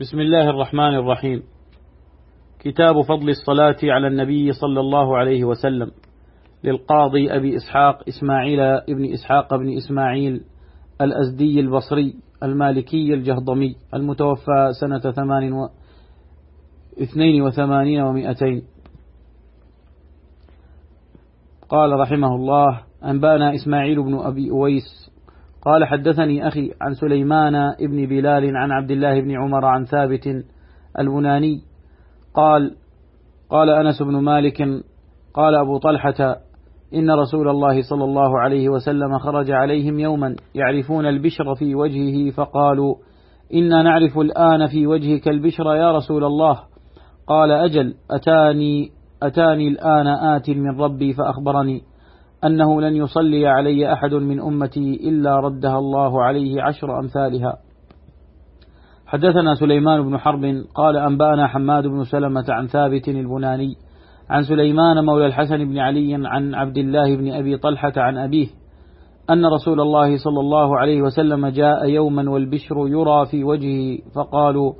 بسم الله الرحمن الرحيم. كتاب فضل الصلاة على النبي صلى الله عليه وسلم. للقاضي أبي إسحاق إسماعيل ابن إسحاق بن إسماعيل الأزدي البصري المالكي الجهضمي المتوفى سنة ثمان و اثنين وثمانين ومائتين. قال رحمه الله أنبأنا إسماعيل بن أبي أويس قال حدثني أخي عن سليمان ابن بلال عن عبد الله بن عمر عن ثابت البناني قال قال أنس بن مالك قال أبو طلحة إن رسول الله صلى الله عليه وسلم خرج عليهم يوما يعرفون البشر في وجهه فقالوا إنا نعرف الآن في وجهك البشر يا رسول الله. قال أجل أتاني أتاني الآن آت من ربي فأخبرني. أنه لن يصلي علي أحد من أمتي إلا ردها الله عليه عشر أمثالها. حدثنا سليمان بن حرب قال أنبأنا حماد بن سلمة عن ثابت البناني عن سليمان مولى الحسن بن علي عن عبد الله بن أبي طلحة عن أبيه أن رسول الله صلى الله عليه وسلم جاء يوما والبشر يرى في وجهه فقالوا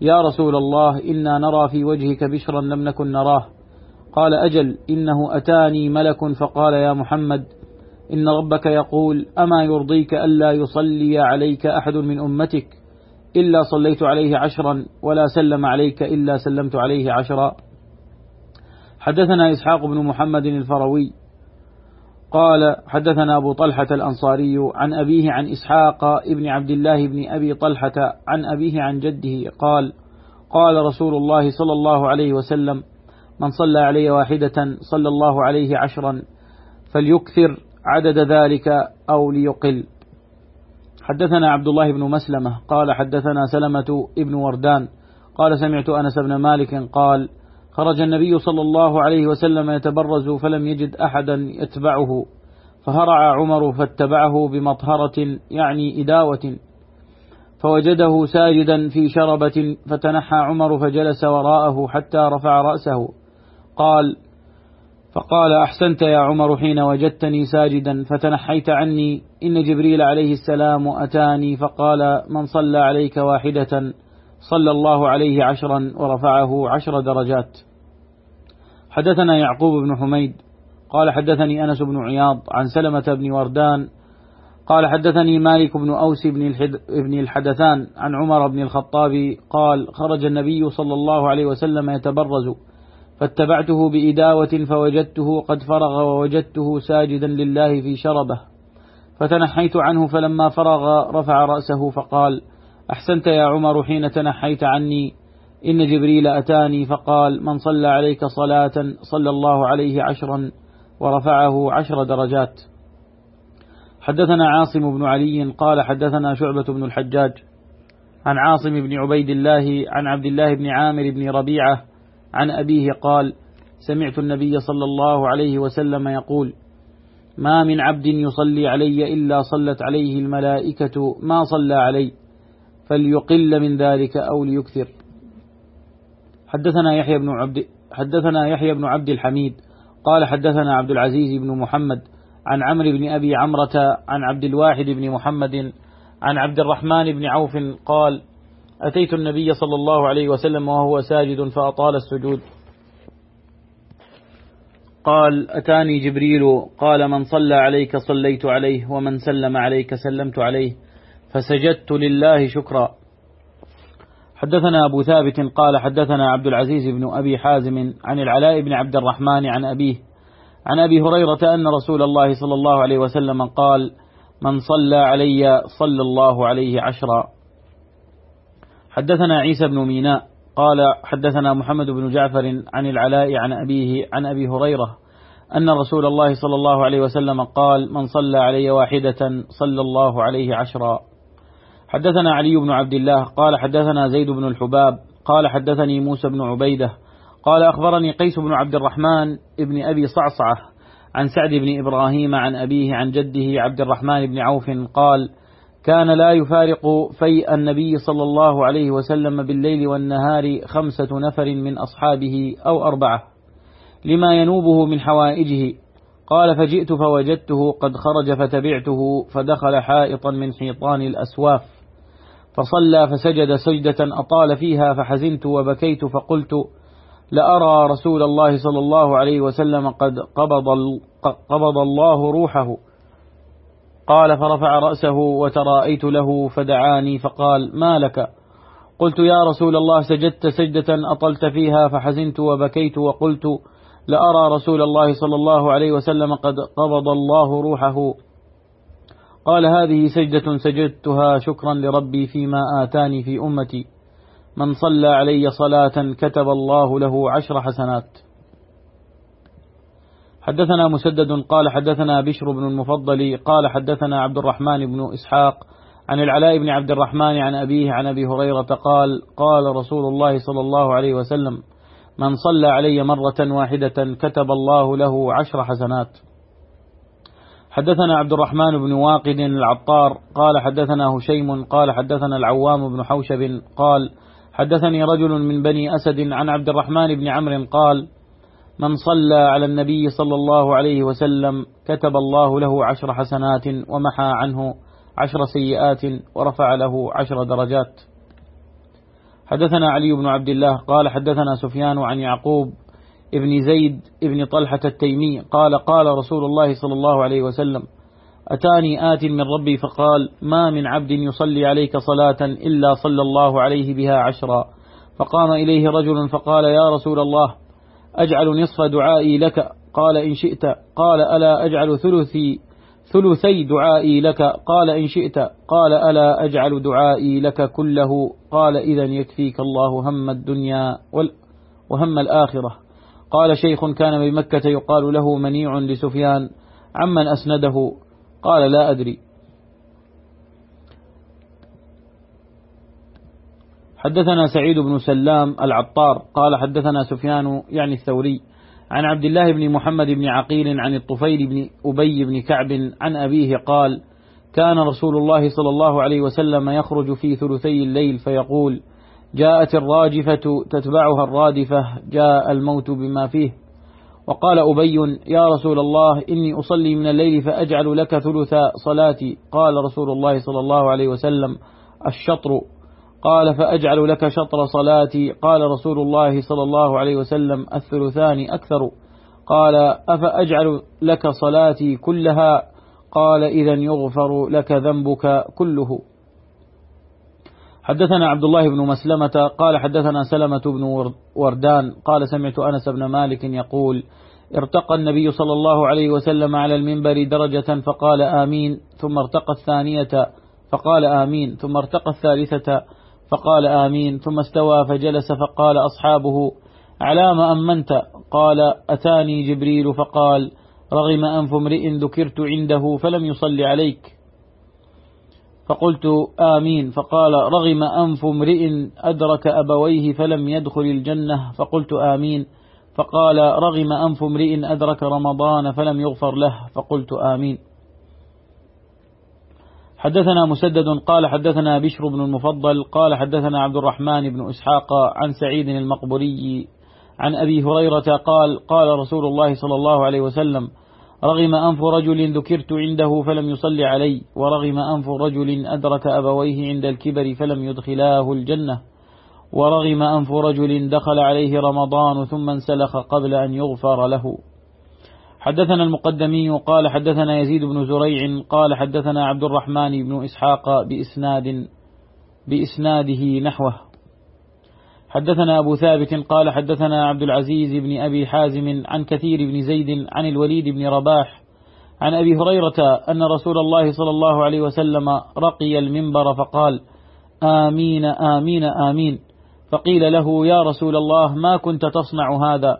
يا رسول الله إنا نرى في وجهك بشرا لم نكن نراه. قال أجل إنه أتاني ملك فقال يا محمد إن ربك يقول أما يرضيك ألا يصلي عليك أحد من أمتك؟ إلا صليت عليه عشرا ولا سلم عليك إلا سلمت عليه عشرا. حدثنا إسحاق بن محمد الفروي قال حدثنا أبو طلحة الأنصاري عن أبيه عن إسحاق ابن عبد الله بن أبي طلحة عن أبيه عن جده قال قال رسول الله صلى الله عليه وسلم من صلى علي واحدة صلى الله عليه عشرا فليكثر عدد ذلك أو ليقل. حدثنا عبد الله بن مسلمة قال حدثنا سلمة ابن وردان قال سمعت أنس بن مالك قال خرج النبي صلى الله عليه وسلم يتبرز فلم يجد أحدا يتبعه فهرع عمر فاتبعه بمطهرة يعني إداوة فوجده ساجدا في شربة فتنحى عمر فجلس وراءه حتى رفع رأسه. قال فقال أحسنت يا عمر حين وجدتني ساجدا فتنحيت عني إن جبريل عليه السلام أتاني فقال من صلى عليك واحدة صلى الله عليه عشرا ورفعه عشر درجات. حدثنا يعقوب بن حميد قال حدثني أنس بن عياض عن سلمة بن وردان قال حدثني مالك بن أوس بن الحدثان عن عمر بن الخطاب قال خرج النبي صلى الله عليه وسلم يتبرز فاتبعته بإداوة فوجدته قد فرغ ووجدته ساجدا لله في شربه. فتنحيت عنه فلما فرغ رفع رأسه فقال أحسنت يا عمر حين تنحيت عني. إن جبريل أتاني فقال من صلى عليك صلاة صلى الله عليه عشرا ورفعه عشر درجات. حدثنا عاصم بن علي قال حدثنا شعبة بن الحجاج عن عاصم بن عبيد الله عن عبد الله بن عامر بن ربيعة عن أبيه قال سمعت النبي صلى الله عليه وسلم يقول ما من عبد يصلي علي إلا صلت عليه الملائكة ما صلى علي فليقل من ذلك أو ليكثر. حدثنا يحيى بن عبد حدثنا يحيى بن عبد الحميد قال حدثنا عبد العزيز بن محمد عن عمرو بن أبي عمرة عن عبد الواحد بن محمد عن عبد الرحمن بن عوف قال أتيت النبي صلى الله عليه وسلم وهو ساجد فأطال السجود. قال أتاني جبريل؟ قال من صلى عليك صليت عليه ومن سلم عليك سلمت عليه فسجدت لله شكرا. حدثنا أبو ثابت قال حدثنا عبد العزيز بن أبي حازم عن العلاء بن عبد الرحمن عن أبيه عن أبي هريرة أن رسول الله صلى الله عليه وسلم قال من صلى علي صلى الله عليه عشرا. حدثنا عيسى بن ميناء قال حدثنا محمد بن جعفر عن العلاء عن أبيه عن أبي هريرة أن رسول الله صلى الله عليه وسلم قال من صلى علي واحدة صلى الله عليه عشرا حدثنا علي بن عبد الله قال حدثنا زيد بن الحباب قال حدثني موسى بن عبيدة قال أخبرني قيس بن عبد الرحمن ابن أبي صعصعة عن سعد بن إبراهيم عن أبيه عن جده عبد الرحمن بن عوف قال كان لا يفارق في النبي صلى الله عليه وسلم بالليل والنهار خمسة نفر من أصحابه أو أربعة لما ينوبه من حوائجه. قال فجئت فوجدته قد خرج فتبعته فدخل حائطا من حيطان الأسواف. فصلى فسجد سجدة أطال فيها فحزنت وبكيت فقلت لأرى رسول الله صلى الله عليه وسلم قد قبض, قبض الله روحه. قال فرفع رأسه وتراءيت له فدعاني فقال ما لك؟ قلت يا رسول الله سجدت سجدة أطلت فيها فحزنت وبكيت وقلت لأرى رسول الله صلى الله عليه وسلم قد قبض الله روحه. قال هذه سجدة سجدتها شكرا لربي فيما آتاني في أمتي. من صلى علي صلاة كتب الله له عشر حسنات. حدثنا مسدد قال حدثنا بشر بن المفضل قال حدثنا عبد الرحمن بن إسحاق عن العلاء بن عبد الرحمن عن أبيه عن أبي هريرة قال قال رسول الله صلى الله عليه وسلم من صلى علي مرة واحدة كتب الله له عشر حسنات. حدثنا عبد الرحمن بن واقد العطار قال حدثنا هشيم قال حدثنا العوام بن حوشب قال حدثني رجل من بني أسد عن عبد الرحمن بن عمرو قال من صلى على النبي صلى الله عليه وسلم كتب الله له عشر حسنات ومحى عنه عشر سيئات ورفع له عشر درجات. حدثنا علي بن عبد الله قال حدثنا سفيان عن يعقوب ابن زيد ابن طلحة التيمي قال قال رسول الله صلى الله عليه وسلم أتاني آت من ربي فقال ما من عبد يصلي عليك صلاة إلا صلى الله عليه بها عشرا. فقام إليه رجل فقال يا رسول الله أجعل نصف دعائي لك. قال إن شئت. قال ألا أجعل ثلثي ثلثي دعائي لك. قال إن شئت. قال ألا أجعل دعائي لك كله. قال إذا يكفيك الله هم الدنيا وهم الآخرة. قال شيخ كان بمكة يقال له منيع لسفيان. عمن أسنده؟ قال لا أدري. حدثنا سعيد بن سلام العطار قال حدثنا سفيان يعني الثوري عن عبد الله بن محمد بن عقيل عن الطفيل بن أبي بن كعب عن أبيه قال كان رسول الله صلى الله عليه وسلم يخرج في ثلثي الليل فيقول جاءت الراجفة تتبعها الرادفة جاء الموت بما فيه. وقال أبي يا رسول الله إني أصلي من الليل فأجعل لك ثلث صلاتي. قال رسول الله صلى الله عليه وسلم الشطر. قال فأجعل لك شطر صلاتي. قال رسول الله صلى الله عليه وسلم الثلثان أكثر. قال أفأجعل لك صلاتي كلها؟ قال إذا يغفر لك ذنبك كله. حدثنا عبد الله بن مسلمة. قال حدثنا سلمة بن وردان. قال سمعت أنس بن مالك يقول ارتقى النبي صلى الله عليه وسلم على المنبر درجة فقال آمين ثم ارتقى الثانية فقال آمين ثم ارتقى الثالثة فقال آمين. ثم استوى فجلس فقال أصحابه علام أمنت قال أتاني جبريل فقال رغم أنف امرئ ذكرت عنده فلم يصل عليك. فقلت آمين. فقال رغم أنف امرئ أدرك أبويه فلم يدخل الجنة؟ فقلت آمين. فقال رغم أنف امرئ أدرك رمضان فلم يغفر له؟ فقلت آمين. حدثنا مسدد قال حدثنا بشر بن المفضل قال حدثنا عبد الرحمن بن إسحاق عن سعيد المقبري عن أبي هريرة قال قال رسول الله صلى الله عليه وسلم رغم أنف رجل ذكرت عنده فلم يصل علي ورغم أنف رجل أدرك أبويه عند الكبر فلم يدخلاه الجنة ورغم أنف رجل دخل عليه رمضان ثم انسلخ قبل أن يغفر له حدثنا المقدمي قال حدثنا يزيد بن زريع قال حدثنا عبد الرحمن بن إسحاق بإسناد بإسناده نحوه. حدثنا أبو ثابت قال حدثنا عبد العزيز بن أبي حازم عن كثير بن زيد عن الوليد بن رباح عن أبي هريرة أن رسول الله صلى الله عليه وسلم رقي المنبر فقال آمين آمين آمين. فقيل له يا رسول الله ما كنت تصنع هذا؟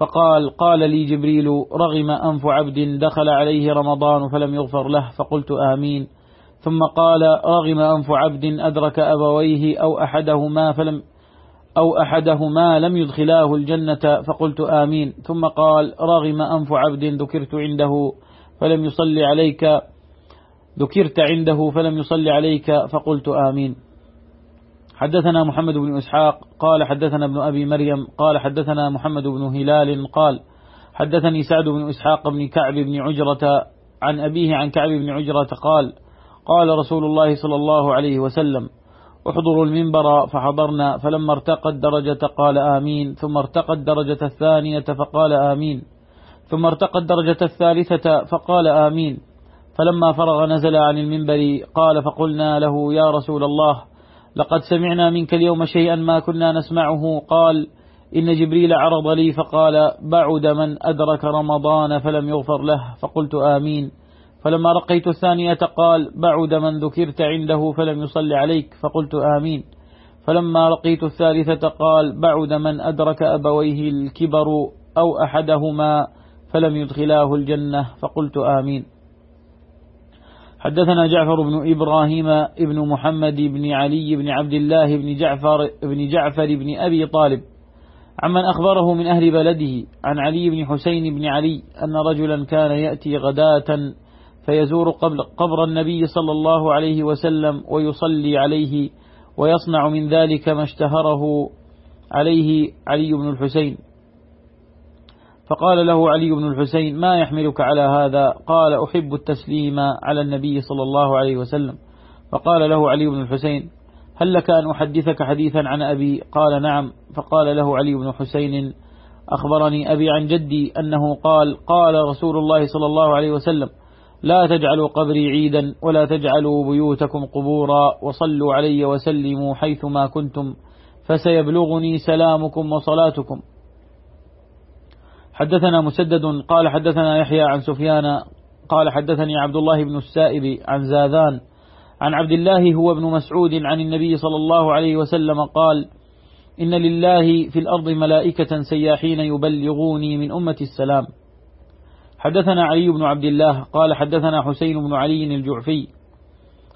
فقال قال لي جبريل رغم أنف عبد دخل عليه رمضان فلم يغفر له فقلت آمين. ثم قال رغم أنف عبد أدرك أبويه أو أحدهما فلم أو أحدهما لم يدخلاه الجنة فقلت آمين. ثم قال رغم أنف عبد ذكرت عنده فلم يصلي عليك ذكرت عنده فلم يصلي عليك فقلت آمين. حدثنا محمد بن إسحاق قال حدثنا ابن أبي مريم قال حدثنا محمد بن هلال قال حدثني سعد بن إسحاق بن كعب بن عجرة عن أبيه عن كعب بن عجرة قال قال رسول الله صلى الله عليه وسلم احضروا المنبر فحضرنا فلما ارتقى الدرجة قال آمين ثم ارتقى الدرجة الثانية فقال آمين ثم ارتقى الدرجة الثالثة فقال آمين فلما فرغ نزل عن المنبر قال فقلنا له يا رسول الله لقد سمعنا منك اليوم شيئا ما كنا نسمعه. قال إن جبريل عرض لي فقال بعد من أدرك رمضان فلم يغفر له. فقلت آمين. فلما رقيت الثانية قال بعد من ذكرت عنده فلم يصل عليك. فقلت آمين. فلما رقيت الثالثة قال بعد من أدرك أبويه الكبر أو أحدهما فلم يدخلاه الجنة. فقلت آمين. حدثنا جعفر بن إبراهيم ابن محمد بن علي بن عبد الله بن جعفر بن جعفر بن أبي طالب عمن أخبره من أهل بلده عن علي بن حسين بن علي أن رجلا كان يأتي غداة فيزور قبل قبر النبي صلى الله عليه وسلم ويصلي عليه ويصنع من ذلك ما اشتهره عليه علي بن الحسين. فقال له علي بن الحسين ما يحملك على هذا؟ قال أحب التسليم على النبي صلى الله عليه وسلم. فقال له علي بن الحسين هل لك أن أحدثك حديثا عن أبي؟ قال نعم. فقال له علي بن حسين أخبرني أبي عن جدي أنه قال قال رسول الله صلى الله عليه وسلم لا تجعلوا قبري عيدا ولا تجعلوا بيوتكم قبورا وصلوا علي وسلموا حيثما كنتم فسيبلغني سلامكم وصلاتكم. حدثنا مسدد قال حدثنا يحيى عن سفيان قال حدثني عبد الله بن السائب عن زاذان عن عبد الله هو ابن مسعود عن النبي صلى الله عليه وسلم قال إن لله في الأرض ملائكة سياحين يبلغوني من أمة السلام. حدثنا علي بن عبد الله قال حدثنا حسين بن علي الجعفي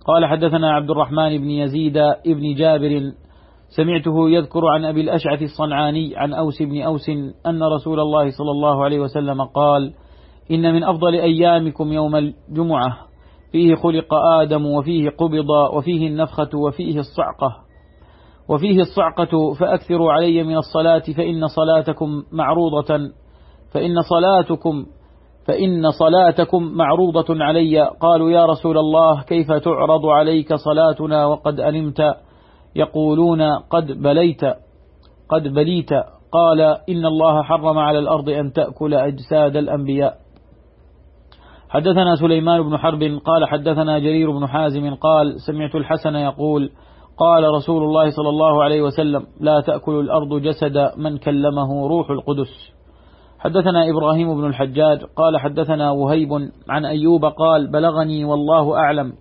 قال حدثنا عبد الرحمن بن يزيد ابن جابر سمعته يذكر عن أبي الأشعث الصنعاني عن أوس بن أوس أن رسول الله صلى الله عليه وسلم قال إن من أفضل أيامكم يوم الجمعة فيه خلق آدم وفيه قبض وفيه النفخة وفيه الصعقة. وفيه الصعقة فأكثروا علي من الصلاة فإن صلاتكم معروضة فإن صلاتكم فإن صلاتكم معروضة علي. قالوا يا رسول الله كيف تعرض عليك صلاتنا وقد أنمت؟ يقولون قد بليت قد بليت. قال إن الله حرم على الأرض أن تأكل أجساد الأنبياء. حدثنا سليمان بن حرب قال حدثنا جرير بن حازم قال سمعت الحسن يقول قال رسول الله صلى الله عليه وسلم لا تأكل الأرض جسد من كلمه روح القدس. حدثنا إبراهيم بن الحجاج قال حدثنا وهيب عن أيوب قال بلغني والله أعلم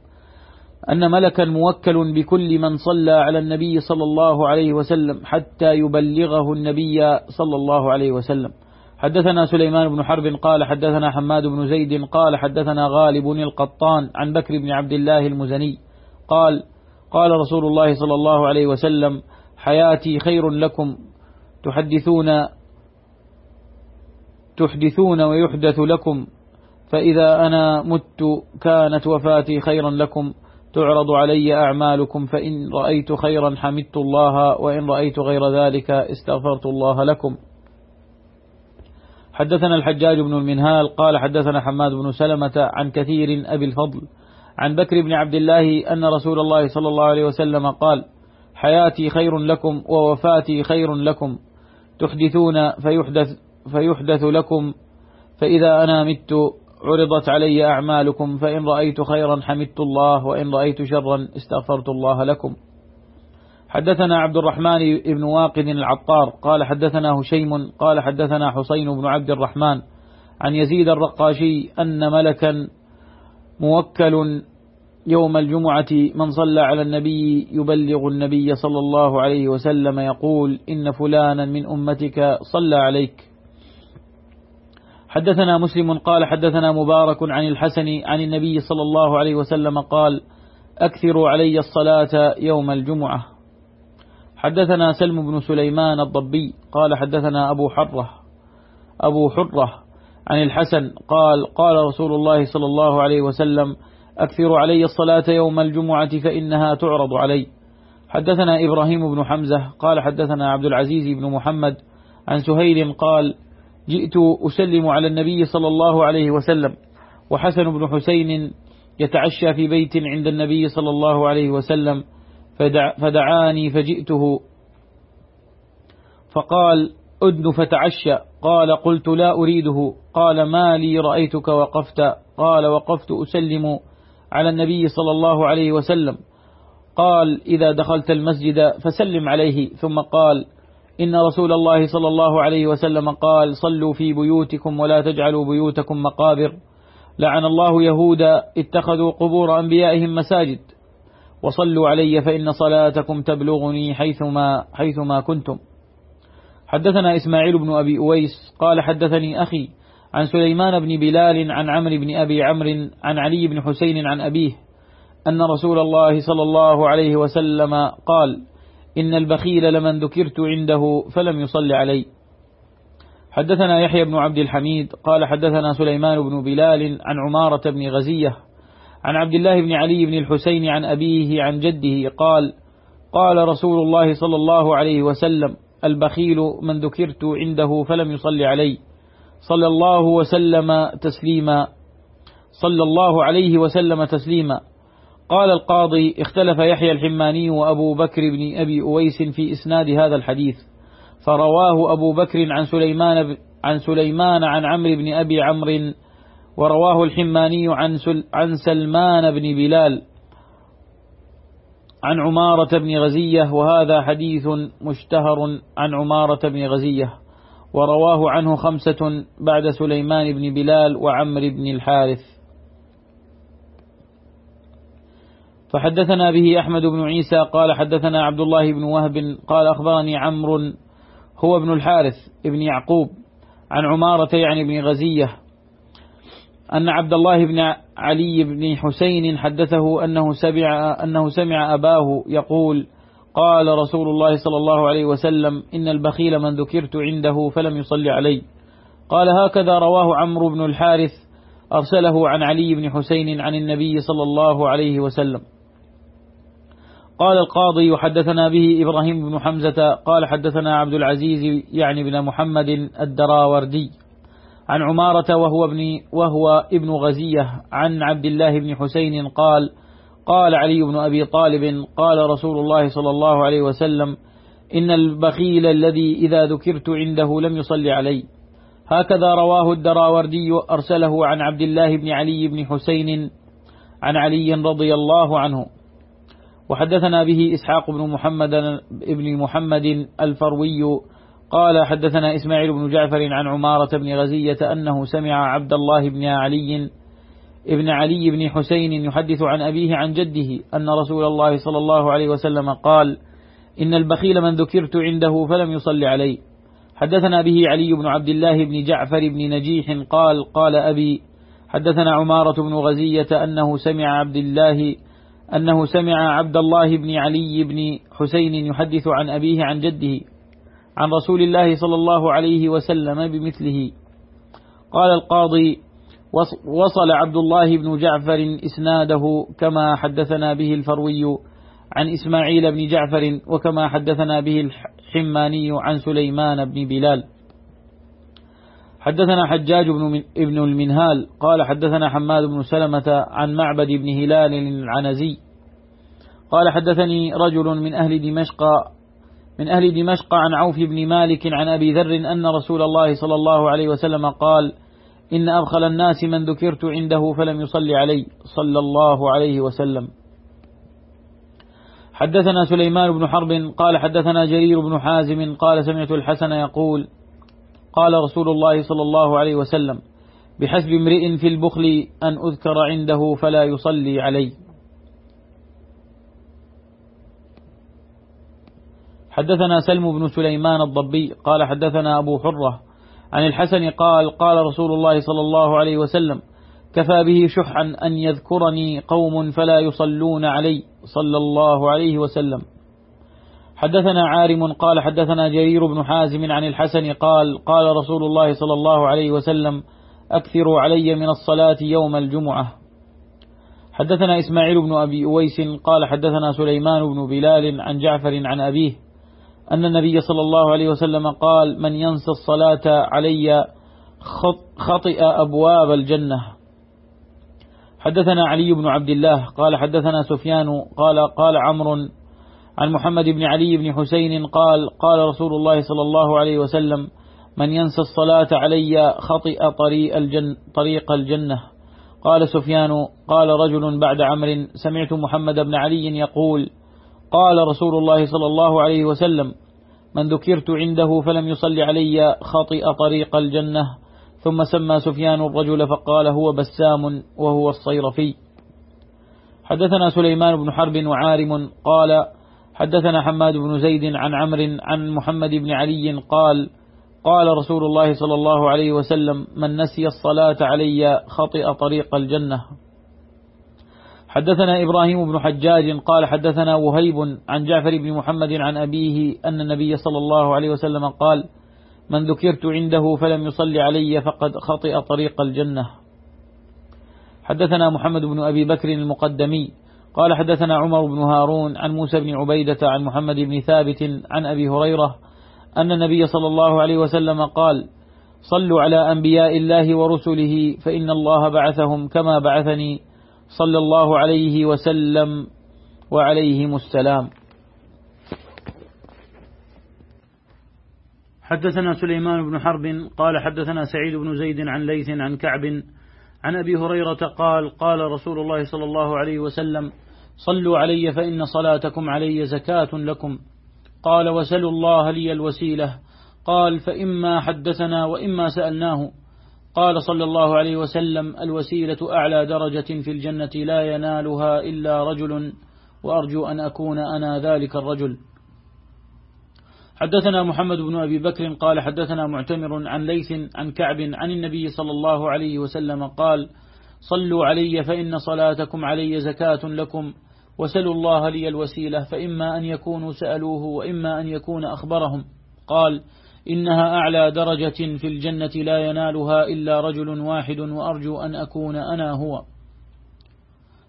أن ملكا موكل بكل من صلى على النبي صلى الله عليه وسلم حتى يبلغه النبي صلى الله عليه وسلم. حدثنا سليمان بن حرب قال حدثنا حماد بن زيد قال حدثنا غالب القطان عن بكر بن عبد الله المزني. قال قال رسول الله صلى الله عليه وسلم حياتي خير لكم. تحدثون تحدثون ويحدث لكم. فإذا أنا مت كانت وفاتي خيرا لكم. تعرض علي أعمالكم فإن رأيت خيرا حمدت الله وإن رأيت غير ذلك استغفرت الله لكم. حدثنا الحجاج بن المنهال قال حدثنا حماد بن سلمة عن كثير أبي الفضل عن بكر بن عبد الله أن رسول الله صلى الله عليه وسلم قال حياتي خير لكم ووفاتي خير لكم. تحدثون فيحدث, فيحدث لكم. فإذا أنا مت عرضت علي أعمالكم فإن رأيت خيرا حمدت الله وإن رأيت شرا استغفرت الله لكم. حدثنا عبد الرحمن بن واقد العطار قال حدثنا هشيم قال حدثنا حسين بن عبد الرحمن عن يزيد الرقاشي أن ملكا موكل يوم الجمعة من صلى على النبي يبلغ النبي صلى الله عليه وسلم يقول إن فلانا من أمتك صلى عليك. حدثنا مسلم قال حدثنا مبارك عن الحسن عن النبي صلى الله عليه وسلم قال أكثروا علي الصلاة يوم الجمعة. حدثنا سلم بن سليمان الضبي قال حدثنا أبو حرة أبو حرة عن الحسن قال قال رسول الله صلى الله عليه وسلم أكثروا علي الصلاة يوم الجمعة فإنها تعرض علي. حدثنا إبراهيم بن حمزة قال حدثنا عبد العزيز بن محمد عن سهيل قال جئت أسلم على النبي صلى الله عليه وسلم. وحسن بن حسين يتعشى في بيت عند النبي صلى الله عليه وسلم فدع فدعاني فجئته. فقال أدن فتعشى. قال قلت لا أريده. قال ما لي رأيتك وقفت. قال وقفت أسلم على النبي صلى الله عليه وسلم. قال إذا دخلت المسجد فسلم عليه. ثم قال إن رسول الله صلى الله عليه وسلم قال صلوا في بيوتكم ولا تجعلوا بيوتكم مقابر. لعن الله يهودا اتخذوا قبور أنبيائهم مساجد. وصلوا علي فإن صلاتكم تبلغني حيثما, حيثما كنتم. حدثنا إسماعيل بن أبي أويس قال حدثني أخي عن سليمان بن بلال عن عمرو بن أبي عمرو عن علي بن حسين عن أبيه أن رسول الله صلى الله عليه وسلم قال إن البخيل لمن ذكرت عنده فلم يصل علي. حدثنا يحيى بن عبد الحميد قال حدثنا سليمان بن بلال عن عمارة بن غزية عن عبد الله بن علي بن الحسين عن أبيه عن جده قال قال رسول الله صلى الله عليه وسلم البخيل من ذكرت عنده فلم يصل علي. صلى الله وسلم تسليما. صلى الله عليه وسلم تسليما. قال القاضي اختلف يحيى الحماني وأبو بكر بن أبي أويس في إسناد هذا الحديث فرواه أبو بكر عن سليمان عن سليمان عن عمرو بن أبي عمرو ورواه الحماني عن عن سلمان بن بلال عن عمارة بن غزية وهذا حديث مشتهر عن عمارة بن غزية ورواه عنه خمسة بعد سليمان بن بلال وعمر بن الحارث. فحدثنا به أحمد بن عيسى قال حدثنا عبد الله بن وهب قال أخبرني عمرو هو ابن الحارث ابن يعقوب عن عمارة يعني بن غزية أن عبد الله بن علي بن حسين حدثه أنه سمع, أنه سمع أباه يقول قال رسول الله صلى الله عليه وسلم إن البخيل من ذكرت عنده فلم يصلي علي. قال هكذا رواه عمرو بن الحارث أرسله عن علي بن حسين عن النبي صلى الله عليه وسلم. قال القاضي يحدثنا به إبراهيم بن حمزة قال حدثنا عبد العزيز يعني بن محمد الدراوردي عن عمارة وهو ابن, وهو ابن غزية عن عبد الله بن حسين قال قال علي بن أبي طالب قال رسول الله صلى الله عليه وسلم إن البخيل الذي إذا ذكرت عنده لم يصلي علي. هكذا رواه الدراوردي أرسله عن عبد الله بن علي بن حسين عن علي رضي الله عنه. وحدثنا به إسحاق بن محمد بن محمد الفروي قال حدثنا إسماعيل بن جعفر عن عمارة بن غزية أنه سمع عبد الله بن علي ابن علي بن حسين يحدث عن أبيه عن جده أن رسول الله صلى الله عليه وسلم قال إن البخيل من ذكرت عنده فلم يصل عليه. حدثنا به علي بن عبد الله بن جعفر بن نجيح قال قال أبي حدثنا عمارة بن غزية أنه سمع عبد الله أنه سمع عبد الله بن علي بن حسين يحدث عن أبيه عن جده عن رسول الله صلى الله عليه وسلم بمثله. قال القاضي وصل عبد الله بن جعفر إسناده كما حدثنا به الفروي عن إسماعيل بن جعفر وكما حدثنا به الحماني عن سليمان بن بلال. حدثنا حجاج بن ابن المنهال قال حدثنا حماد بن سلمة عن معبد بن هلال العنزي قال حدثني رجل من أهل دمشق من أهل دمشق عن عوف بن مالك عن أبي ذر أن رسول الله صلى الله عليه وسلم قال إن أبخل الناس من ذكرت عنده فلم يصلي علي صلى الله عليه وسلم. حدثنا سليمان بن حرب قال حدثنا جرير بن حازم قال سمعت الحسن يقول قال رسول الله صلى الله عليه وسلم بحسب امرئ في البخل أن أذكر عنده فلا يصلي علي. حدثنا سلم بن سليمان الضبي قال حدثنا أبو حرة عن الحسن قال قال رسول الله صلى الله عليه وسلم كفى به شحا أن يذكرني قوم فلا يصلون علي صلى الله عليه وسلم. حدثنا عارم قال حدثنا جرير بن حازم عن الحسن قال قال رسول الله صلى الله عليه وسلم أكثروا علي من الصلاة يوم الجمعة. حدثنا إسماعيل بن أبي أويس قال حدثنا سليمان بن بلال عن جعفر عن أبيه أن النبي صلى الله عليه وسلم قال من ينسى الصلاة علي خطئ أبواب الجنة. حدثنا علي بن عبد الله قال حدثنا سفيان قال قال عمرو عن محمد بن علي بن حسين قال قال رسول الله صلى الله عليه وسلم من ينسى الصلاة علي خطئ طريق, الجن طريق الجنة. قال سفيان قال رجل بعد عمر سمعت محمد بن علي يقول قال رسول الله صلى الله عليه وسلم من ذكرت عنده فلم يصل علي خطئ طريق الجنة. ثم سمى سفيان الرجل فقال هو بسام وهو الصيرفي. حدثنا سليمان بن حرب وعارم قال حدثنا حماد بن زيد عن عمر عن محمد بن علي قال قال رسول الله صلى الله عليه وسلم من نسي الصلاة علي خطئ طريق الجنة. حدثنا إبراهيم بن حجاج قال حدثنا وهيب عن جعفر بن محمد عن أبيه أن النبي صلى الله عليه وسلم قال من ذكرت عنده فلم يصل علي فقد خطئ طريق الجنة حدثنا محمد بن أبي بكر المقدمي قال حدثنا عمر بن هارون عن موسى بن عبيدة عن محمد بن ثابت عن أبي هريرة أن النبي صلى الله عليه وسلم قال صلوا على أنبياء الله ورسله فإن الله بعثهم كما بعثني صلى الله عليه وسلم وعليهم السلام. حدثنا سليمان بن حرب قال حدثنا سعيد بن زيد عن ليث عن كعب عن أبي هريرة قال قال رسول الله صلى الله عليه وسلم صلوا علي فإن صلاتكم علي زكاة لكم. قال وسلوا الله لي الوسيلة. قال فإما حدثنا وإما سألناه. قال صلى الله عليه وسلم الوسيلة أعلى درجة في الجنة لا ينالها إلا رجل وأرجو أن أكون أنا ذلك الرجل. حدثنا محمد بن أبي بكر قال حدثنا معتمر عن ليث عن كعب عن النبي صلى الله عليه وسلم قال صلوا علي فإن صلاتكم علي زكاة لكم وسلوا الله لي الوسيلة فإما أن يكونوا سألوه وإما أن يكون أخبرهم. قال إنها أعلى درجة في الجنة لا ينالها إلا رجل واحد وأرجو أن أكون أنا هو.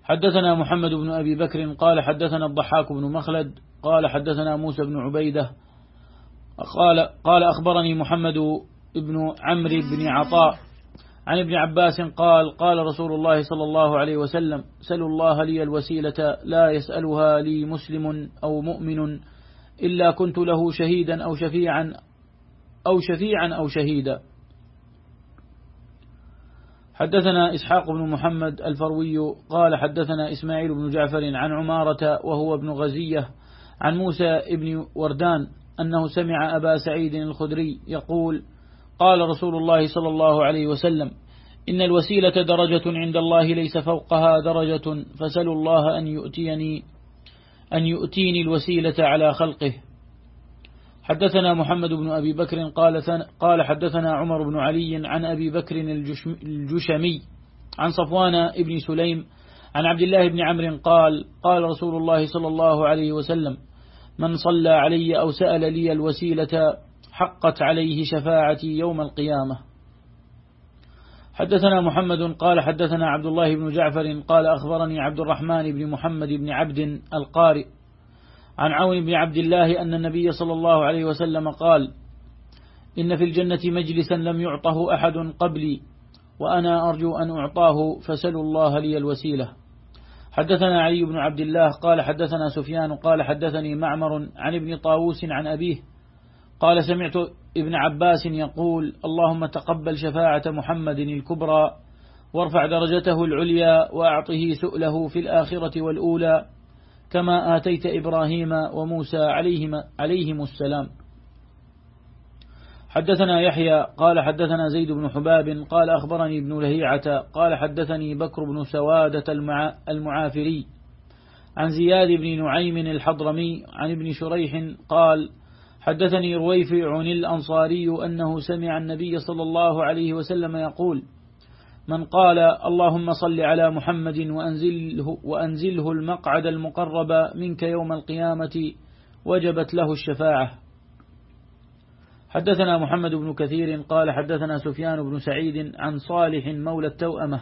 حدثنا محمد بن أبي بكر قال حدثنا الضحاك بن مخلد قال حدثنا موسى بن عبيدة قال, قال أخبرني محمد بن عمرو بن عطاء عن ابن عباس قال قال رسول الله صلى الله عليه وسلم سلوا الله لي الوسيلة لا يسألها لي مسلم أو مؤمن إلا كنت له شهيدا أو شفيعا أو شفيعا أو شهيدا. حدثنا إسحاق بن محمد الفروي قال حدثنا إسماعيل بن جعفر عن عمارة وهو ابن غزية عن موسى ابن وردان أنه سمع أبا سعيد الخدري يقول قال رسول الله صلى الله عليه وسلم إن الوسيلة درجة عند الله ليس فوقها درجة فسلوا الله أن يؤتيني أن يؤتيني الوسيلة على خلقه. حدثنا محمد بن أبي بكر قال, قال حدثنا عمر بن علي عن أبي بكر الجشمي عن صفوان ابن سليم عن عبد الله بن عمرو قال قال رسول الله صلى الله عليه وسلم من صلى علي أو سأل لي الوسيلة حقت عليه شفاعتي يوم القيامة. حدثنا محمد قال حدثنا عبد الله بن جعفر قال أخبرني عبد الرحمن بن محمد بن عبد القارئ عن عون بن عبد الله أن النبي صلى الله عليه وسلم قال إن في الجنة مجلسا لم يعطه أحد قبلي وأنا أرجو أن أعطاه فسلوا الله لي الوسيلة. حدثنا علي بن عبد الله قال حدثنا سفيان قال حدثني معمر عن ابن طاووس عن أبيه قال سمعت ابن عباس يقول اللهم تقبل شفاعة محمد الكبرى وارفع درجته العليا وأعطه سؤله في الآخرة والأولى كما آتيت إبراهيم وموسى عليهم, عليهم السلام. حدثنا يحيى قال حدثنا زيد بن حباب قال أخبرني ابن لهيعة قال حدثني بكر بن سوادة المعافري عن زياد بن نعيم الحضرمي عن ابن شريح قال حدثني رويفع الأنصاري أنه سمع النبي صلى الله عليه وسلم يقول من قال اللهم صل على محمد وأنزله, وأنزله المقعد المقرب منك يوم القيامة وجبت له الشفاعة. حدثنا محمد بن كثير قال حدثنا سفيان بن سعيد عن صالح مولى التوأمة.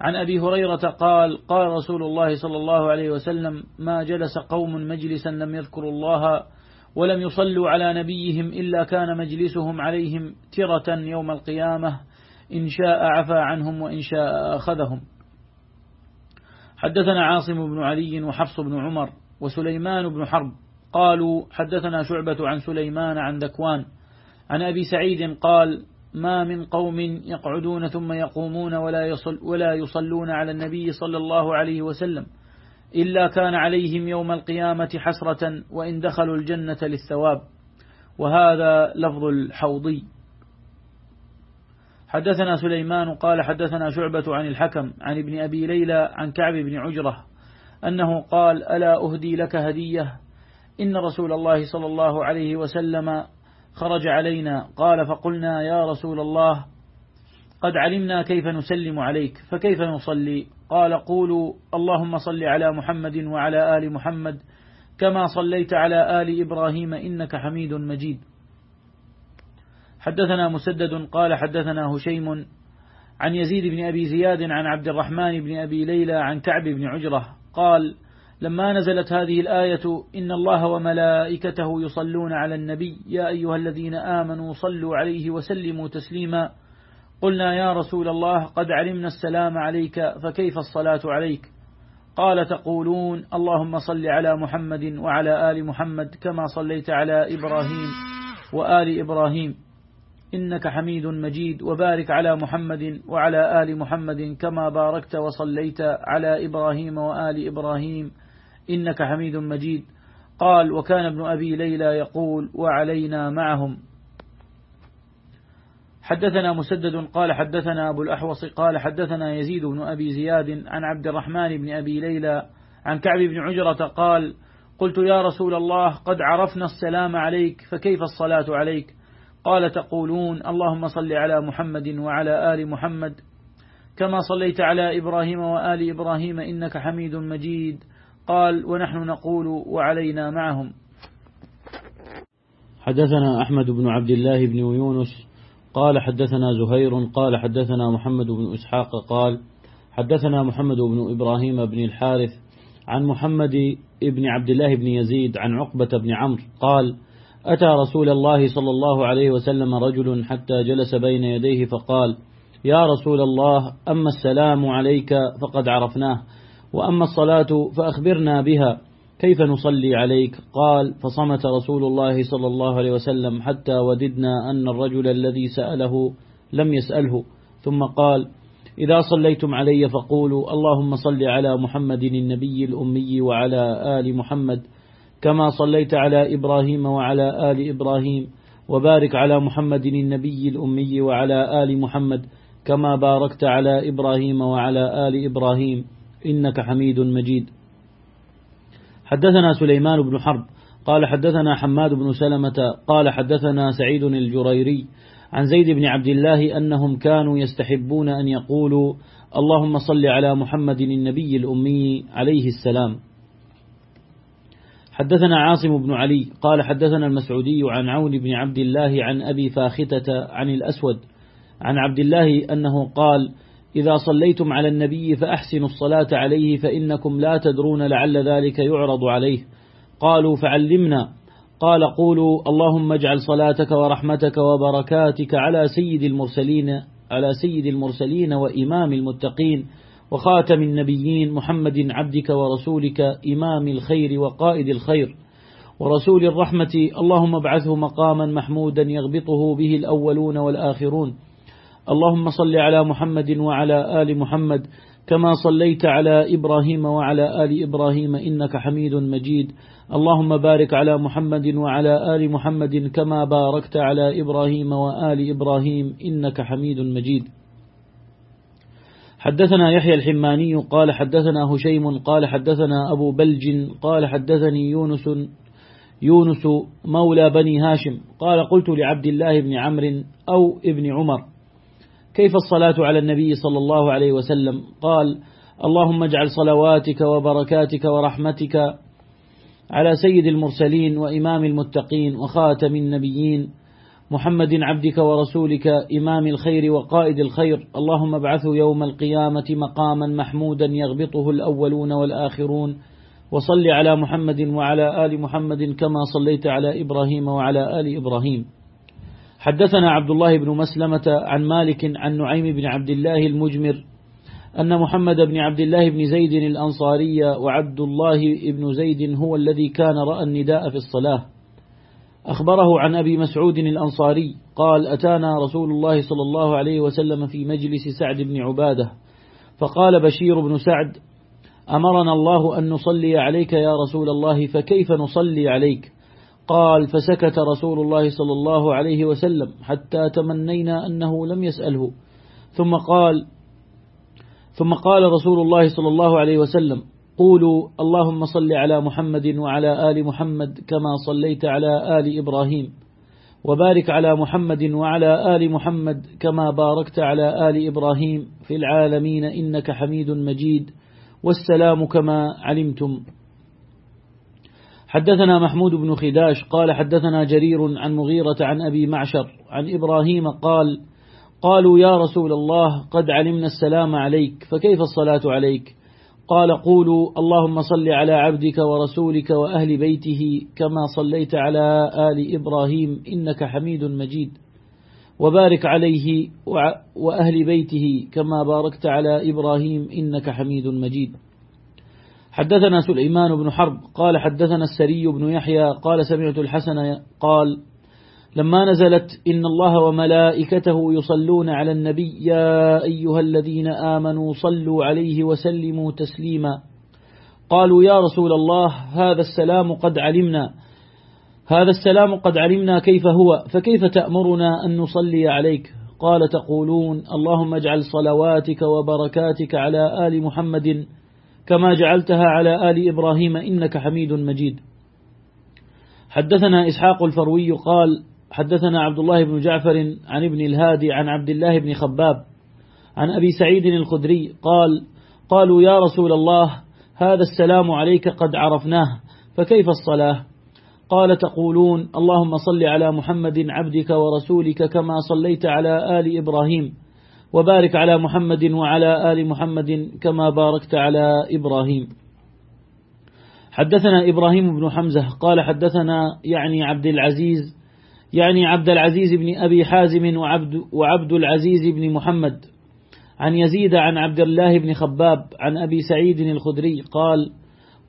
عن أبي هريرة قال قال رسول الله صلى الله عليه وسلم ما جلس قوم مجلسا لم يذكروا الله ولم يصلوا على نبيهم إلا كان مجلسهم عليهم ترة يوم القيامة إن شاء عفى عنهم وإن شاء أخذهم. حدثنا عاصم بن علي وحفص بن عمر وسليمان بن حرب قالوا حدثنا شعبة عن سليمان عن ذكوان عن أبي سعيد قال ما من قوم يقعدون ثم يقومون ولا, يصل ولا يصلون على النبي صلى الله عليه وسلم إلا كان عليهم يوم القيامة حسرة وإن دخلوا الجنة للثواب. وهذا لفظ الحوضي. حدثنا سليمان قال حدثنا شعبة عن الحكم عن ابن أبي ليلى عن كعب بن عجرة أنه قال ألا أهدي لك هدية؟ إن رسول الله صلى الله عليه وسلم خرج علينا قال فقلنا يا رسول الله قد علمنا كيف نسلم عليك فكيف نصلي؟ قال قولوا اللهم صل على محمد وعلى آل محمد كما صليت على آل إبراهيم إنك حميد مجيد. حدثنا مسدد قال حدثنا هشيم عن يزيد بن أبي زياد عن عبد الرحمن بن أبي ليلى عن كعب بن عجرة قال لما نزلت هذه الآية إن الله وملائكته يصلون على النبي يا أيها الذين آمنوا صلوا عليه وسلموا تسليما. قلنا يا رسول الله قد علمنا السلام عليك فكيف الصلاة عليك؟ قال تقولون اللهم صل على محمد وعلى آل محمد كما صليت على إبراهيم وآل إبراهيم. إنك حميد مجيد وبارك على محمد وعلى آل محمد كما باركت وصليت على إبراهيم وآل إبراهيم. إنك حميد مجيد. قال وكان ابن أبي ليلى يقول وعلينا معهم. حدثنا مسدد قال حدثنا أبو الأحوص قال حدثنا يزيد بن أبي زياد عن عبد الرحمن بن أبي ليلى عن كعب بن عجرة قال قلت يا رسول الله قد عرفنا السلام عليك فكيف الصلاة عليك؟ قال تقولون اللهم صل على محمد وعلى آل محمد كما صليت على إبراهيم وآل إبراهيم إنك حميد مجيد. قال ونحن نقول وعلينا معهم. حدثنا أحمد بن عبد الله بن يونس قال حدثنا زهير قال حدثنا محمد بن إسحاق قال حدثنا محمد بن إبراهيم بن الحارث عن محمد بن عبد الله بن يزيد عن عقبة بن عمرو قال أتى رسول الله صلى الله عليه وسلم رجل حتى جلس بين يديه فقال يا رسول الله أما السلام عليك فقد عرفناه. وأما الصلاة فأخبرنا بها. كيف نصلي عليك؟ قال فصمت رسول الله صلى الله عليه وسلم حتى وددنا أن الرجل الذي سأله لم يسأله. ثم قال إذا صليتم علي فقولوا اللهم صل على محمد النبي الأمي وعلى آل محمد كما صليت على إبراهيم وعلى آل إبراهيم وبارك على محمد النبي الأمي وعلى آل محمد كما باركت على إبراهيم وعلى آل إبراهيم. إنك حميد مجيد. حدثنا سليمان بن حرب قال حدثنا حماد بن سلمة قال حدثنا سعيد الجريري عن زيد بن عبد الله أنهم كانوا يستحبون أن يقولوا اللهم صل على محمد النبي الأمي عليه السلام. حدثنا عاصم بن علي قال حدثنا المسعودي عن عون بن عبد الله عن أبي فاختة عن الأسود عن عبد الله أنه قال إذا صليتم على النبي فأحسنوا الصلاة عليه فإنكم لا تدرون لعل ذلك يعرض عليه. قالوا فعلمنا. قال قولوا اللهم اجعل صلاتك ورحمتك وبركاتك على سيد المرسلين على سيد المرسلين وإمام المتقين وخاتم النبيين محمد عبدك ورسولك إمام الخير وقائد الخير. ورسول الرحمة اللهم ابعثه مقاما محمودا يغبطه به الأولون والآخرون. اللهم صل على محمد وعلى آل محمد كما صليت على إبراهيم وعلى آل إبراهيم إنك حميد مجيد. اللهم بارك على محمد وعلى آل محمد كما باركت على إبراهيم وآل إبراهيم إنك حميد مجيد. حدثنا يحيى الحماني قال حدثنا هشيم قال حدثنا أبو بلج قال حدثني يونس يونس مولى بني هاشم قال قلت لعبد الله بن عمرو أو ابن عمر. كيف الصلاة على النبي صلى الله عليه وسلم؟ قال اللهم اجعل صلواتك وبركاتك ورحمتك على سيد المرسلين وإمام المتقين وخاتم النبيين محمد عبدك ورسولك إمام الخير وقائد الخير. اللهم ابعثه يوم القيامة مقاما محمودا يغبطه الأولون والآخرون. وصل على محمد وعلى آل محمد كما صليت على إبراهيم وعلى آل إبراهيم. حدثنا عبد الله بن مسلمة عن مالك عن نعيم بن عبد الله المجمر أن محمد بن عبد الله بن زيد الأنصاري وعبد الله بن زيد هو الذي كان رأى النداء في الصلاة. أخبره عن أبي مسعود الأنصاري قال أتانا رسول الله صلى الله عليه وسلم في مجلس سعد بن عبادة. فقال بشير بن سعد أمرنا الله أن نصلي عليك يا رسول الله فكيف نصلي عليك؟ قال فسكت رسول الله صلى الله عليه وسلم حتى تمنينا أنه لم يسأله. ثم قال ثم قال رسول الله صلى الله عليه وسلم قولوا اللهم صل على محمد وعلى آل محمد كما صليت على آل إبراهيم وبارك على محمد وعلى آل محمد كما باركت على آل إبراهيم في العالمين إنك حميد مجيد والسلام كما علمتم. حدثنا محمود بن خداش قال حدثنا جرير عن مغيرة عن أبي معشر عن إبراهيم قال قالوا يا رسول الله قد علمنا السلام عليك فكيف الصلاة عليك؟ قال قولوا اللهم صل على عبدك ورسولك وأهل بيته كما صليت على آل إبراهيم إنك حميد مجيد. وبارك عليه وأهل بيته كما باركت على إبراهيم إنك حميد مجيد. حدثنا سليمان بن حرب قال حدثنا السري بن يحيى قال سمعت الحسن قال لما نزلت إن الله وملائكته يصلون على النبي يا أيها الذين آمنوا صلوا عليه وسلموا تسليما. قالوا يا رسول الله هذا السلام قد علمنا هذا السلام قد علمنا كيف هو فكيف تأمرنا أن نصلي عليك؟ قال تقولون اللهم اجعل صلواتك وبركاتك على آل محمد كما جعلتها على آل إبراهيم إنك حميد مجيد. حدثنا إسحاق الفروي قال حدثنا عبد الله بن جعفر عن ابن الهادي عن عبد الله بن خباب عن أبي سعيد الخدري قال قالوا يا رسول الله هذا السلام عليك قد عرفناه فكيف الصلاة؟ قال تقولون اللهم صل على محمد عبدك ورسولك كما صليت على آل إبراهيم. وبارك على محمد وعلى آل محمد كما باركت على إبراهيم. حدثنا إبراهيم بن حمزة قال حدثنا يعني عبد العزيز يعني عبد العزيز بن أبي حازم وعبد, وعبد العزيز بن محمد. عن يزيد عن عبد الله بن خباب عن أبي سعيد الخدري قال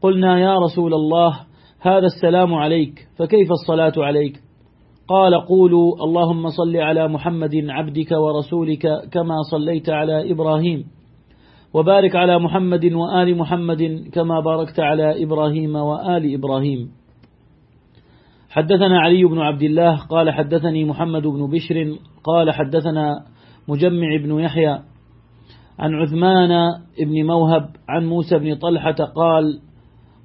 قلنا يا رسول الله هذا السلام عليك فكيف الصلاة عليك؟ قال قولوا اللهم صل على محمد عبدك ورسولك كما صليت على إبراهيم وبارك على محمد وآل محمد كما باركت على إبراهيم وآل إبراهيم. حدثنا علي بن عبد الله قال حدثني محمد بن بشر قال حدثنا مجمع بن يحيى عن عثمان بن موهب عن موسى بن طلحة قال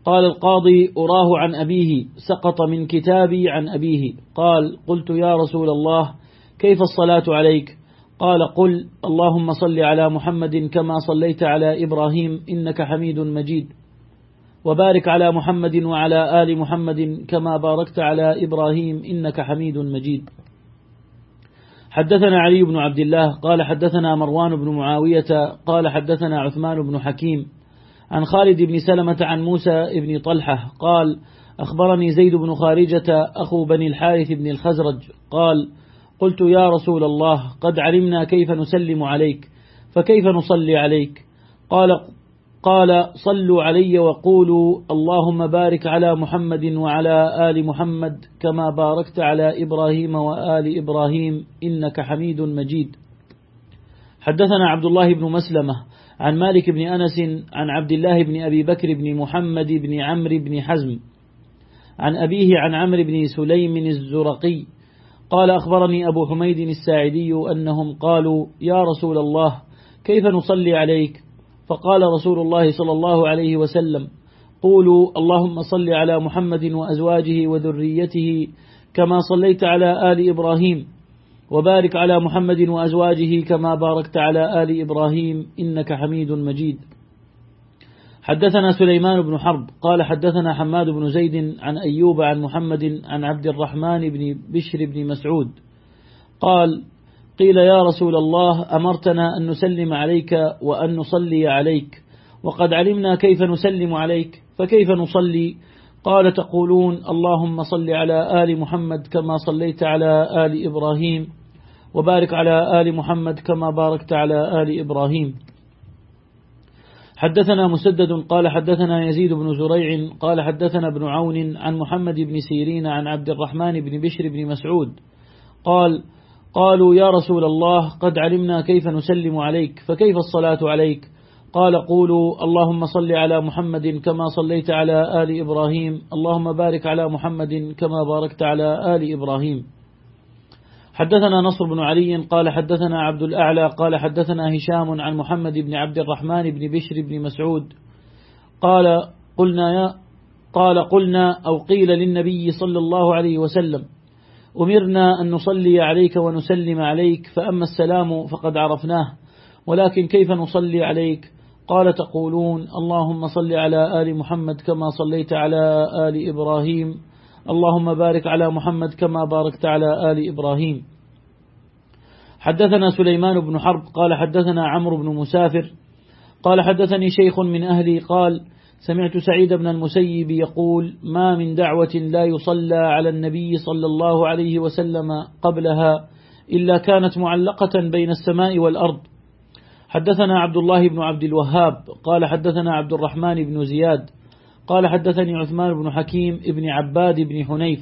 قال القاضي أراه عن أبيه سقط من كتابي عن أبيه. قال قلت يا رسول الله كيف الصلاة عليك؟ قال قل اللهم صل على محمد كما صليت على إبراهيم إنك حميد مجيد. وبارك على محمد وعلى آل محمد كما باركت على إبراهيم إنك حميد مجيد. حدثنا علي بن عبد الله قال حدثنا مروان بن معاوية قال حدثنا عثمان بن حكيم. عن خالد بن سلمة عن موسى بن طلحة قال أخبرني زيد بن خارجة أخو بني الحارث بن الخزرج قال قلت يا رسول الله قد علمنا كيف نسلم عليك فكيف نصلي عليك؟ قال قال صلوا علي وقولوا اللهم بارك على محمد وعلى آل محمد كما باركت على إبراهيم وآل إبراهيم إنك حميد مجيد. حدثنا عبد الله بن مسلمة عن مالك بن أنس عن عبد الله بن أبي بكر بن محمد بن عمرو بن حزم عن أبيه عن عمرو بن سليم الزرقي قال أخبرني أبو حميد الساعدي أنهم قالوا يا رسول الله كيف نصلي عليك؟ فقال رسول الله صلى الله عليه وسلم قولوا اللهم صل على محمد وأزواجه وذريته كما صليت على آل إبراهيم وبارك على محمد وأزواجه كما باركت على آل إبراهيم إنك حميد مجيد. حدثنا سليمان بن حرب قال حدثنا حماد بن زيد عن أيوب عن محمد عن عبد الرحمن بن بشر بن مسعود. قال قيل يا رسول الله أمرتنا أن نسلم عليك وأن نصلي عليك وقد علمنا كيف نسلم عليك فكيف نصلي؟ قال تقولون اللهم صل على آل محمد كما صليت على آل إبراهيم وبارك على آل محمد كما باركت على آل إبراهيم. حدثنا مسدد قال حدثنا يزيد بن زريع قال حدثنا ابن عون عن محمد بن سيرين عن عبد الرحمن بن بشر بن مسعود قال قالوا يا رسول الله قد علمنا كيف نسلم عليك فكيف الصلاة عليك قال قولوا اللهم صل على محمد كما صليت على آل إبراهيم. اللهم بارك على محمد كما باركت على آل إبراهيم. حدثنا نصر بن علي قال حدثنا عبد الأعلى قال حدثنا هشام عن محمد بن عبد الرحمن بن بشر بن مسعود. قال قلنا يا قال قلنا أو قيل للنبي صلى الله عليه وسلم أمرنا أن نصلي عليك ونسلم عليك فأما السلام فقد عرفناه ولكن كيف نصلي عليك؟ قال تقولون اللهم صل على آل محمد كما صليت على آل إبراهيم. اللهم بارك على محمد كما باركت على آل إبراهيم. حدثنا سليمان بن حرب قال حدثنا عمرو بن مسافر قال حدثني شيخ من أهلي قال سمعت سعيد بن المسيب يقول ما من دعوة لا يصلى على النبي صلى الله عليه وسلم قبلها إلا كانت معلقة بين السماء والأرض. حدثنا عبد الله بن عبد الوهاب قال حدثنا عبد الرحمن بن زياد قال حدثني عثمان بن حكيم ابن عباد بن حنيف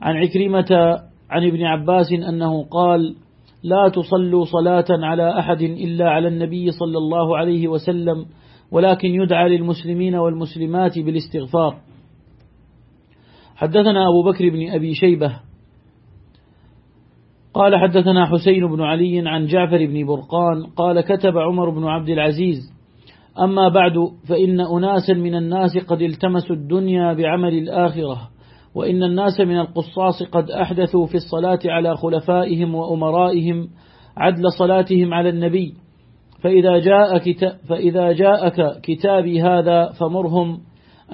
عن عكرمة عن ابن عباس أنه قال لا تصلوا صلاة على أحد إلا على النبي صلى الله عليه وسلم ولكن يدعى للمسلمين والمسلمات بالاستغفار. حدثنا أبو بكر بن أبي شيبة قال حدثنا حسين بن علي عن جعفر بن برقان قال كتب عمر بن عبد العزيز. أما بعد فإن أناسا من الناس قد التمسوا الدنيا بعمل الآخرة وإن الناس من القصاص قد أحدثوا في الصلاة على خلفائهم وأمرائهم عدل صلاتهم على النبي. فإذا, جاء كتاب فإذا جاءك كتابي هذا فمرهم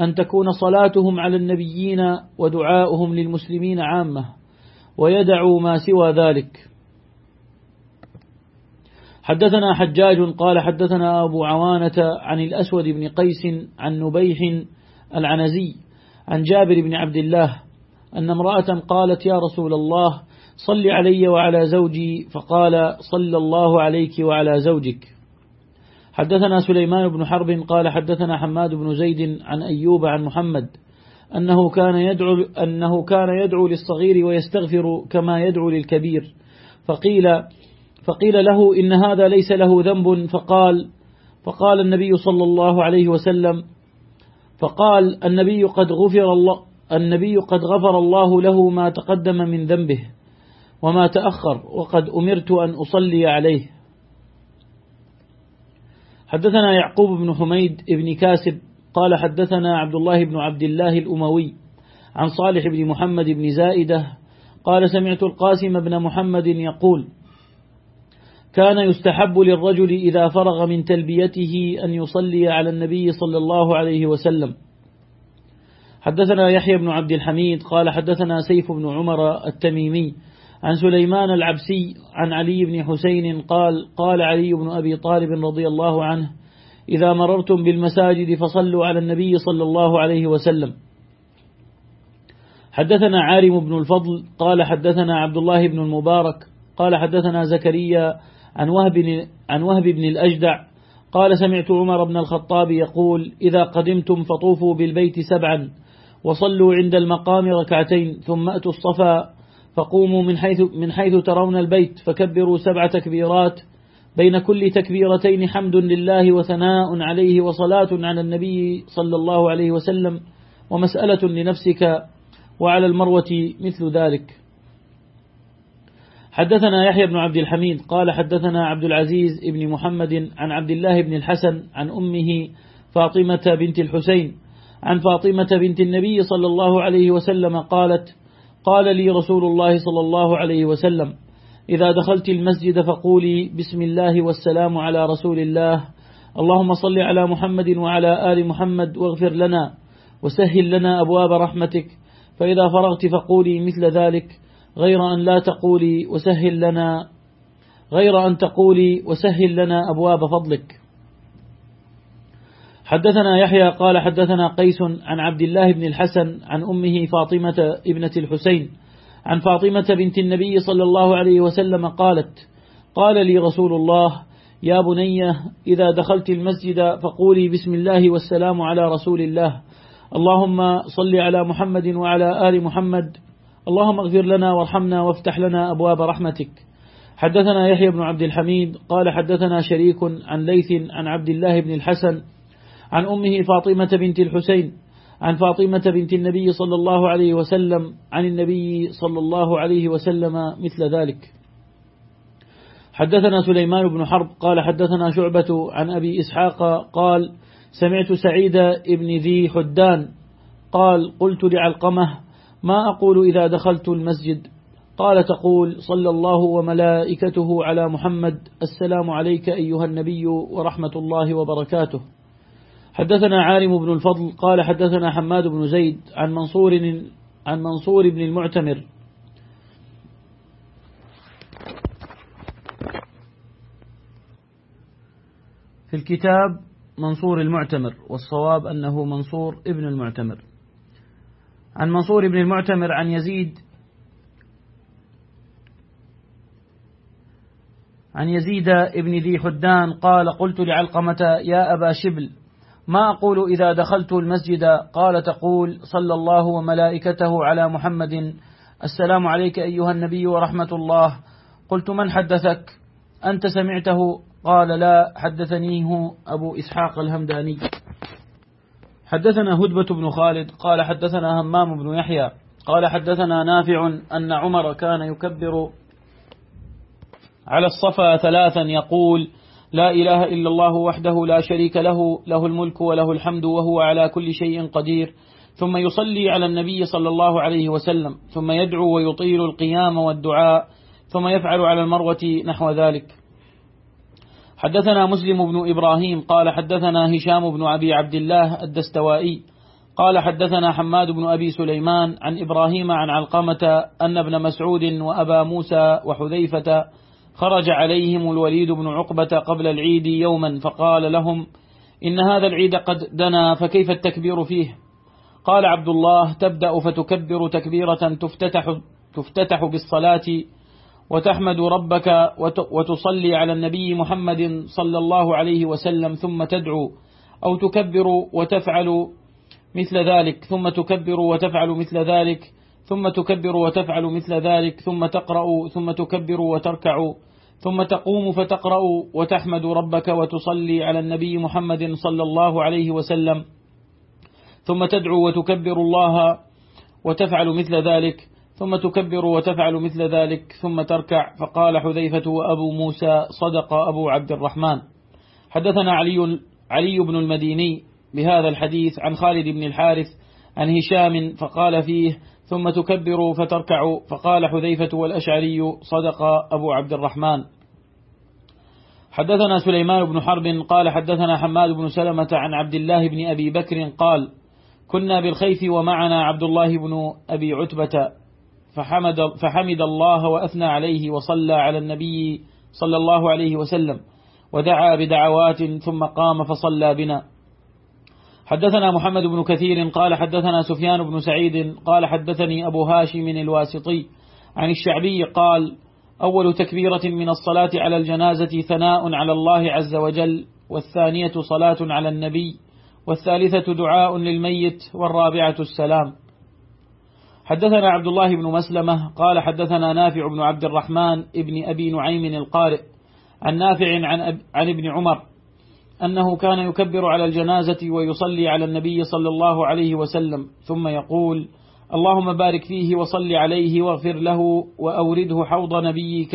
أن تكون صلاتهم على النبيين ودعاؤهم للمسلمين عامة. ويدعوا ما سوى ذلك. حدثنا حجاج قال حدثنا أبو عوانة عن الأسود بن قيس عن نبيح العنزي عن جابر بن عبد الله أن امرأة قالت يا رسول الله صل علي وعلى زوجي فقال صلى الله عليك وعلى زوجك. حدثنا سليمان بن حرب قال حدثنا حماد بن زيد عن أيوب عن محمد أنه كان يدعو أنه كان يدعو للصغير ويستغفر كما يدعو للكبير. فقيل فقيل له إن هذا ليس له ذنب فقال فقال النبي صلى الله عليه وسلم فقال النبي قد غفر الله النبي قد غفر الله له ما تقدم من ذنبه وما تأخر وقد أمرت أن أصلي عليه. حدثنا يعقوب بن حميد بن كاسب قال حدثنا عبد الله بن عبد الله الأموي عن صالح بن محمد بن زائدة قال سمعت القاسم بن محمد يقول كان يستحب للرجل إذا فرغ من تلبيته أن يصلي على النبي صلى الله عليه وسلم. حدثنا يحيى بن عبد الحميد قال حدثنا سيف بن عمر التميمي عن سليمان العبسي عن علي بن حسين قال قال علي بن أبي طالب رضي الله عنه إذا مررتم بالمساجد فصلوا على النبي صلى الله عليه وسلم. حدثنا عارم بن الفضل قال حدثنا عبد الله بن المبارك قال حدثنا زكريا عن وهب, عن وهب بن الأجدع قال سمعت عمر بن الخطاب يقول إذا قدمتم فطوفوا بالبيت سبعا وصلوا عند المقام ركعتين ثم أتوا الصفا فقوموا من حيث, من حيث ترون البيت فكبروا سبع تكبيرات بين كل تكبيرتين حمد لله وثناء عليه وصلاة على النبي صلى الله عليه وسلم ومسألة لنفسك وعلى المروة مثل ذلك. حدثنا يحيى بن عبد الحميد قال حدثنا عبد العزيز بن محمد عن عبد الله بن الحسن عن أمه فاطمة بنت الحسين عن فاطمة بنت النبي صلى الله عليه وسلم قالت قال لي رسول الله صلى الله عليه وسلم إذا دخلت المسجد فقولي بسم الله والسلام على رسول الله. اللهم صل على محمد وعلى آل محمد واغفر لنا وسهل لنا أبواب رحمتك. فإذا فرغت فقولي مثل ذلك. غير أن لا تقولي وسهل لنا غير أن تقولي وسهل لنا أبواب فضلك. حدثنا يحيى قال حدثنا قيس عن عبد الله بن الحسن عن أمه فاطمة ابنة الحسين. عن فاطمة بنت النبي صلى الله عليه وسلم قالت قال لي رسول الله يا بني إذا دخلت المسجد فقولي بسم الله والسلام على رسول الله. اللهم صل على محمد وعلى آل محمد. اللهم اغفر لنا وارحمنا وافتح لنا أبواب رحمتك. حدثنا يحيى بن عبد الحميد قال حدثنا شريك عن ليث عن عبد الله بن الحسن عن أمه فاطمة بنت الحسين عن فاطمة بنت النبي صلى الله عليه وسلم عن النبي صلى الله عليه وسلم مثل ذلك. حدثنا سليمان بن حرب قال حدثنا شعبة عن أبي إسحاق قال سمعت سعيد بن ذي حدان قال قلت لعلقمة ما أقول إذا دخلت المسجد؟ قال تقول صلى الله وملائكته على محمد السلام عليك أيها النبي ورحمة الله وبركاته. حدثنا عالم بن الفضل قال حدثنا حماد بن زيد عن منصور عن منصور بن المعتمر. في الكتاب منصور المعتمر والصواب أنه منصور ابن المعتمر. عن منصور بن المعتمر عن يزيد عن يزيد ابن ذي حدان قال قلت لعلقمة يا أبا شبل ما أقول إذا دخلت المسجد؟ قال تقول صلى الله وملائكته على محمد. السلام عليك أيها النبي ورحمة الله. قلت من حدثك؟ أنت سمعته؟ قال لا حدثنيه أبو إسحاق الهمداني. حدثنا هدبة بن خالد قال حدثنا همام بن يحيى قال حدثنا نافع أن عمر كان يكبر على الصفا ثلاثا يقول لا إله إلا الله وحده لا شريك له له الملك وله الحمد وهو على كل شيء قدير. ثم يصلي على النبي صلى الله عليه وسلم ثم يدعو ويطيل القيام والدعاء ثم يفعل على المروة نحو ذلك. حدثنا مسلم بن إبراهيم قال حدثنا هشام بن أبي عبد الله الدستوائي قال حدثنا حماد بن أبي سليمان عن إبراهيم عن علقمة أن ابن مسعود وأبا موسى وحذيفة خرج عليهم الوليد بن عقبة قبل العيد يوما فقال لهم إن هذا العيد قد دنا فكيف التكبير فيه؟ قال عبد الله تبدأ فتكبر تكبيرة تفتتح, تفتتح بالصلاة وتحمد ربك وتصلي على النبي محمد صلى الله عليه وسلم ثم تدعو أو تكبر وتفعل مثل ذلك ثم تكبر وتفعل مثل ذلك ثم تكبر وتفعل مثل ذلك ثم تقرأ ثم تكبر وتركع ثم تقوم فتقرأ وتحمد ربك وتصلي على النبي محمد صلى الله عليه وسلم. ثم تدعو وتكبر الله وتفعل مثل ذلك ثم تكبر وتفعل مثل ذلك ثم تركع. فقال حذيفة وأبو موسى صدق أبو عبد الرحمن. حدثنا علي, علي بن المديني بهذا الحديث عن خالد بن الحارث عن هشام فقال فيه ثم تكبر فتركع فقال حذيفة والأشعري صدق أبو عبد الرحمن. حدثنا سليمان بن حرب قال حدثنا حماد بن سلمة عن عبد الله بن أبي بكر قال كنا بالخيف ومعنا عبد الله بن أبي عتبة فحمد, فحمد الله وأثنى عليه وصلى على النبي صلى الله عليه وسلم ودعا بدعوات ثم قام فصلى بنا. حدثنا محمد بن كثير قال حدثنا سفيان بن سعيد قال حدثني أبو هاشم الواسطي عن الشعبي قال أول تكبيرة من الصلاة على الجنازة ثناء على الله عز وجل والثانية صلاة على النبي والثالثة دعاء للميت والرابعة السلام. حدثنا عبد الله بن مسلمة قال حدثنا نافع بن عبد الرحمن ابن أبي نعيم القارئ عن نافع عن, عن ابن عمر أنه كان يكبر على الجنازة ويصلي على النبي صلى الله عليه وسلم ثم يقول اللهم بارك فيه وصل عليه واغفر له وأورده حوض نبيك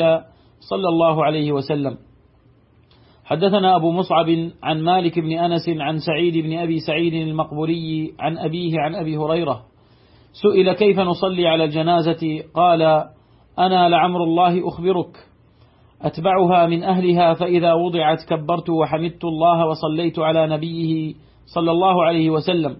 صلى الله عليه وسلم. حدثنا أبو مصعب عن مالك بن أنس عن سعيد بن أبي سعيد المقبوري عن أبيه عن أبي هريرة سئل كيف نصلي على الجنازة؟ قال أنا لعمر الله أخبرك. أتبعها من أهلها فإذا وضعت كبرت وحمدت الله وصليت على نبيه صلى الله عليه وسلم.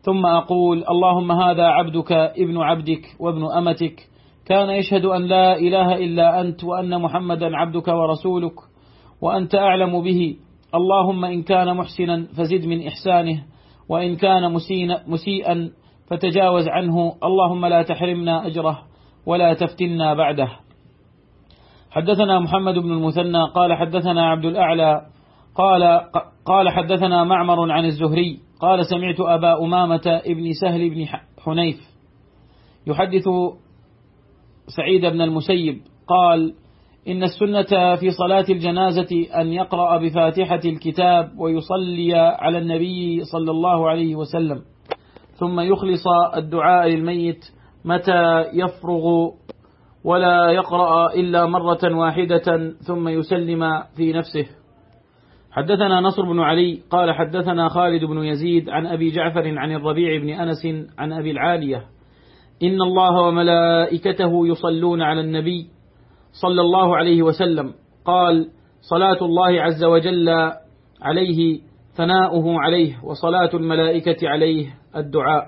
ثم أقول اللهم هذا عبدك ابن عبدك وابن أمتك. كان يشهد أن لا إله إلا أنت وأن محمدا عبدك ورسولك وأنت أعلم به. اللهم إن كان محسنا فزد من إحسانه وإن كان مسيئا فتجاوز عنه. اللهم لا تحرمنا أجره ولا تفتنا بعده. حدثنا محمد بن المثنى قال حدثنا عبد الأعلى قال قال حدثنا معمر عن الزهري قال سمعت أبا أمامة ابن سهل بن حنيف يحدث سعيد بن المسيب قال إن السنة في صلاة الجنازة أن يقرأ بفاتحة الكتاب ويصلي على النبي صلى الله عليه وسلم ثم يخلص الدعاء للميت متى يفرغ ولا يقرأ إلا مرة واحدة ثم يسلم في نفسه. حدثنا نصر بن علي قال حدثنا خالد بن يزيد عن أبي جعفر عن الربيع بن أنس عن أبي العالية. إن الله وملائكته يصلون على النبي صلى الله عليه وسلم. قال صلاة الله عز وجل عليه ثناؤه عليه وصلاة الملائكة عليه الدعاء.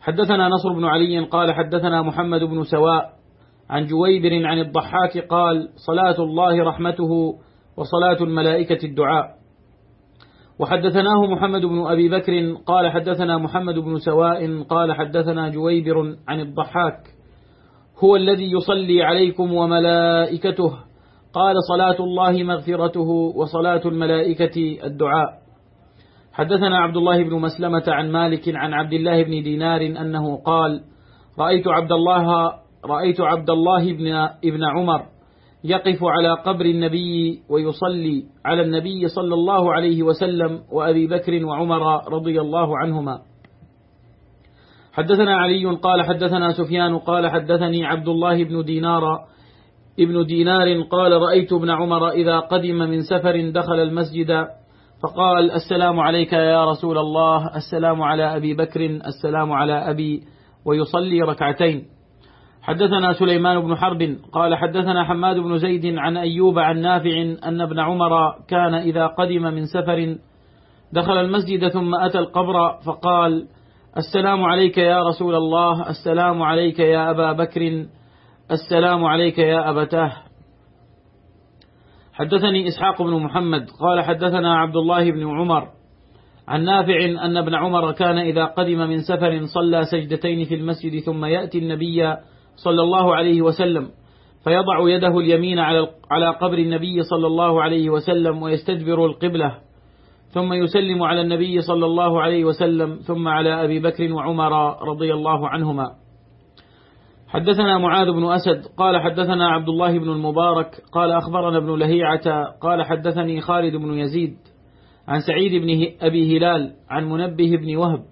حدثنا نصر بن علي قال حدثنا محمد بن سواء عن جويبر عن الضحاك قال صلاة الله رحمته وصلاة الملائكة الدعاء. وحدثناه محمد بن أبي بكر قال حدثنا محمد بن سواء قال حدثنا جويبر عن الضحاك. هو الذي يصلي عليكم وملائكته. قال صلاة الله مغفرته وصلاة الملائكة الدعاء. حدثنا عبد الله بن مسلمة عن مالك عن عبد الله بن دينار أنه قال رأيت عبد الله رأيت عبد الله بن ابن عمر يقف على قبر النبي ويصلي على النبي صلى الله عليه وسلم وأبي بكر وعمر رضي الله عنهما. حدثنا علي قال حدثنا سفيان قال حدثني عبد الله بن دينار. ابن دينار قال رأيت ابن عمر إذا قدم من سفر دخل المسجد فقال السلام عليك يا رسول الله السلام على أبي بكر السلام على أبي ويصلي ركعتين. حدثنا سليمان بن حرب قال حدثنا حماد بن زيد عن أيوب عن نافع أن ابن عمر كان إذا قدم من سفر دخل المسجد ثم أتى القبر فقال السلام عليك يا رسول الله السلام عليك يا أبا بكر السلام عليك يا أبتاه. حدثني إسحاق بن محمد قال حدثنا عبد الله بن عمر عن نافع أن ابن عمر كان إذا قدم من سفر صلى سجدتين في المسجد ثم يأتي النبي صلى الله عليه وسلم فيضع يده اليمين على قبر النبي صلى الله عليه وسلم ويستدبر القبلة ثم يسلم على النبي صلى الله عليه وسلم ثم على أبي بكر وعمر رضي الله عنهما. حدثنا معاذ بن أسد قال حدثنا عبد الله بن المبارك قال أخبرنا ابن لهيعة قال حدثني خالد بن يزيد عن سعيد بن أبي هلال عن منبه بن وهب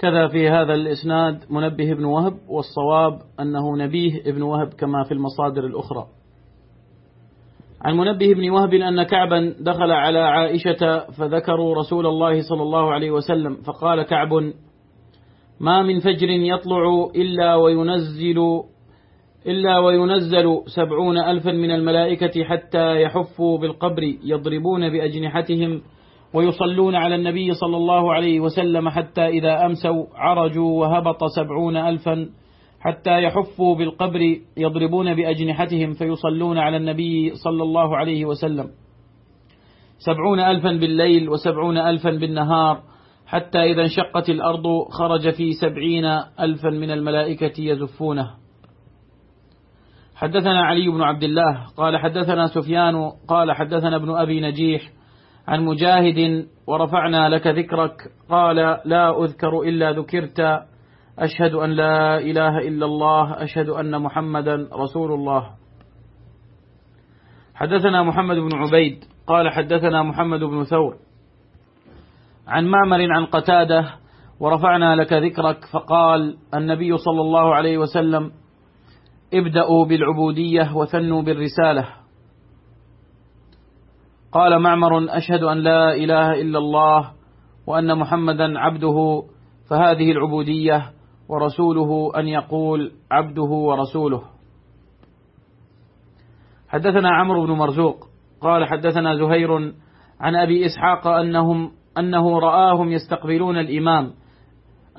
كذا في هذا الإسناد منبه بن وهب والصواب أنه نبيه ابن وهب كما في المصادر الأخرى. عن منبه بن وهب أن كعبا دخل على عائشة فذكروا رسول الله صلى الله عليه وسلم فقال كعب ما من فجر يطلع إلا وينزل إلا وينزل سبعون ألفا من الملائكة حتى يحفوا بالقبر يضربون بأجنحتهم ويصلون على النبي صلى الله عليه وسلم حتى إذا أمسوا عرجوا وهبط سبعون ألفا حتى يحفوا بالقبر يضربون بأجنحتهم فيصلون على النبي صلى الله عليه وسلم. سبعون ألفا بالليل وسبعون ألفا بالنهار حتى إذا انشقت الأرض خرج في سبعين ألفا من الملائكة يزفونه. حدثنا علي بن عبد الله قال حدثنا سفيان قال حدثنا ابن أبي نجيح عن مجاهد ورفعنا لك ذكرك. قال لا أذكر إلا ذكرت. أشهد أن لا إله إلا الله. أشهد أن محمدا رسول الله. حدثنا محمد بن عبيد. قال حدثنا محمد بن ثور. عن معمر عن قتادة ورفعنا لك ذكرك. فقال النبي صلى الله عليه وسلم ابدأوا بالعبودية وثنوا بالرسالة. قال معمر أشهد أن لا إله إلا الله وأن محمدا عبده فهذه العبودية ورسوله أن يقول عبده ورسوله. حدثنا عمرو بن مرزوق قال حدثنا زهير عن أبي إسحاق أنهم أنه رآهم يستقبلون الإمام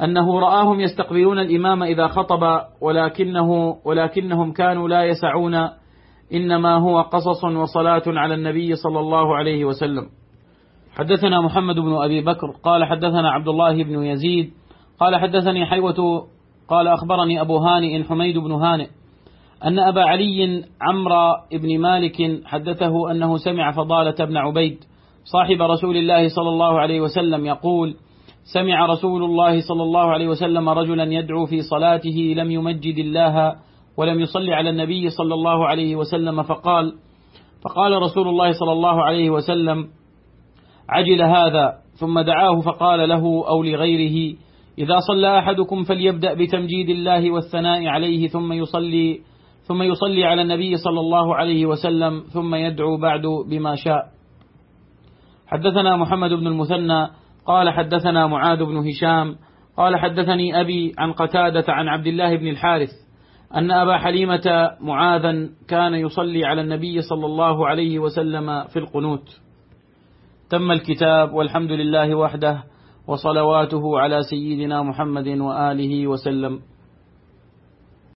أنه رآهم يستقبلون الإمام إذا خطب ولكنه ولكنهم كانوا لا يسعون إنما هو قصص وصلاة على النبي صلى الله عليه وسلم. حدثنا محمد بن أبي بكر قال حدثنا عبد الله بن يزيد قال حدثني حيوة قال أخبرني أبو هانئ حميد بن هانئ أن أبا علي عمرو بن مالك حدثه أنه سمع فضالة بن عبيد صاحب رسول الله صلى الله عليه وسلم يقول سمع رسول الله صلى الله عليه وسلم رجلا يدعو في صلاته لم يمجد الله ولم يصلي على النبي صلى الله عليه وسلم فقال فقال رسول الله صلى الله عليه وسلم عجل هذا. ثم دعاه فقال له أو لغيره إذا صلى أحدكم فليبدأ بتمجيد الله والثناء عليه ثم يصلي ثم يصلي على النبي صلى الله عليه وسلم ثم يدعو بعد بما شاء. حدثنا محمد بن المثنى قال حدثنا معاذ بن هشام قال حدثني أبي عن قتادة عن عبد الله بن الحارث أن أبا حليمة معاذا كان يصلي على النبي صلى الله عليه وسلم في القنوت. تم الكتاب والحمد لله وحده وصلواته على سيدنا محمد وآله وسلم.